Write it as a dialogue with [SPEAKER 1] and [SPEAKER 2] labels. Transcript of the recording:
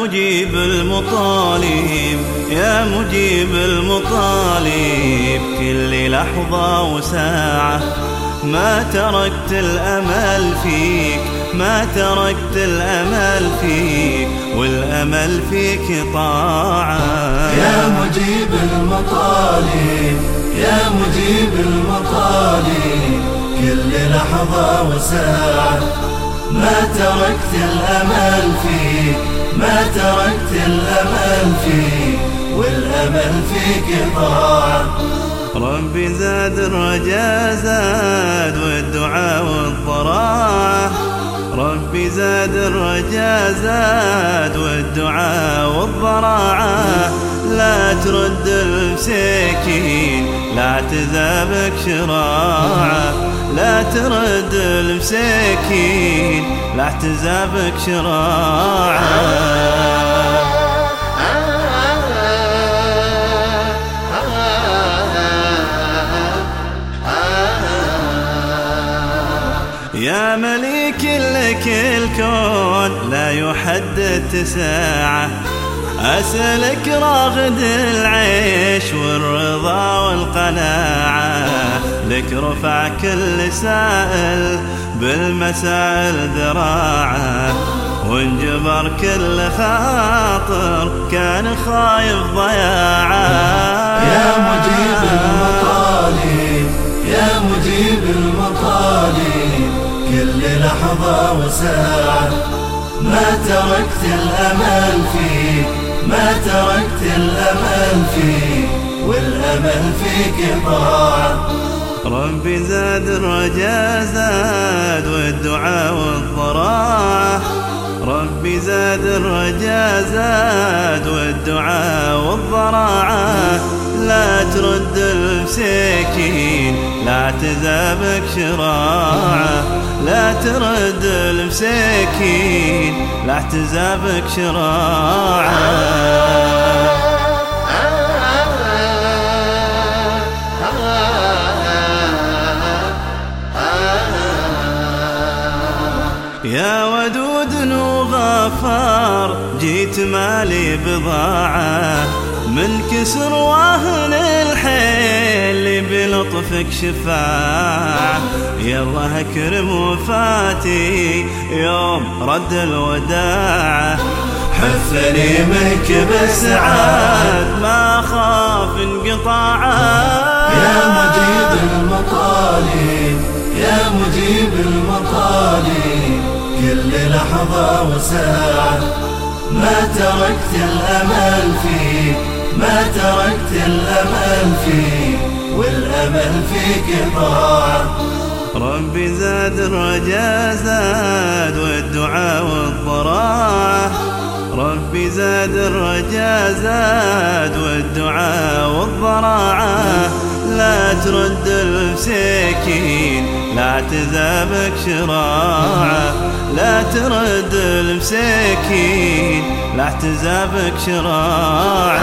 [SPEAKER 1] مجيب المطالب يا مجيب المطالب. كل لحظة وساعة ما تركت الأمل فيك ما تركت الأمل فيك والأمل فيك طاعة.
[SPEAKER 2] يا مجيب المطالب يا مجيب المطالب. كل لحظة وساعة ما تركت الأمل فيك ما تركت الأمل فيك والأمل فيك طاعة
[SPEAKER 1] ربي زاد الرجاء زاد والدعاء والضراعة. ربي زاد الرجاء زاد والدعاء والضراعة. لا ترد المساكين لا تذابك شراعة لا ترد المساكين لا تذابك شراعة. يا مليك لك الكون لا يحدد ساعة. أسألك راغد العيش والرضا والقناعة. لك رفع كل سائل بالمسائل ذراعة وانجبر كل خاطر كان خايف ضياعه
[SPEAKER 2] يا مجيب المطالب يا مجيب المطالب كل لحظة وساعة. ما تركت الأمل فيك ما تركت الأمل فيك والأمل فيك طاعة.
[SPEAKER 1] ربي زاد الرجاء زاد والدعاء والضراعة. ربي زاد الرجاء زاد والدعاء والضراعة. لا ترد المساكين لا تذابك شراعة. لا ترد المساكين لا تذابك شراعة. يا ودود وغفار جيت مالي بضاعة. من كسر واهن الحيل بلطفك شفاعة يلا اكرم وفاتي يوم رد الوداعة حثني منك بسعاد ما خاف انقطاعه
[SPEAKER 2] يا مجيب المطالب يا مجيب المطالب. كل لحظة وساعة. ما تركت الأمل فيك ما تركت الأمل فيك والأمل فيك طاعة.
[SPEAKER 1] ربي زاد الرجاء زاد والدعاء والضراعة. ربي زاد الرجاء زاد والدعاء والضراعة. لا ترد المساكين لا تذابك شراعة لا ترد المساكين لا تذابك شراعة.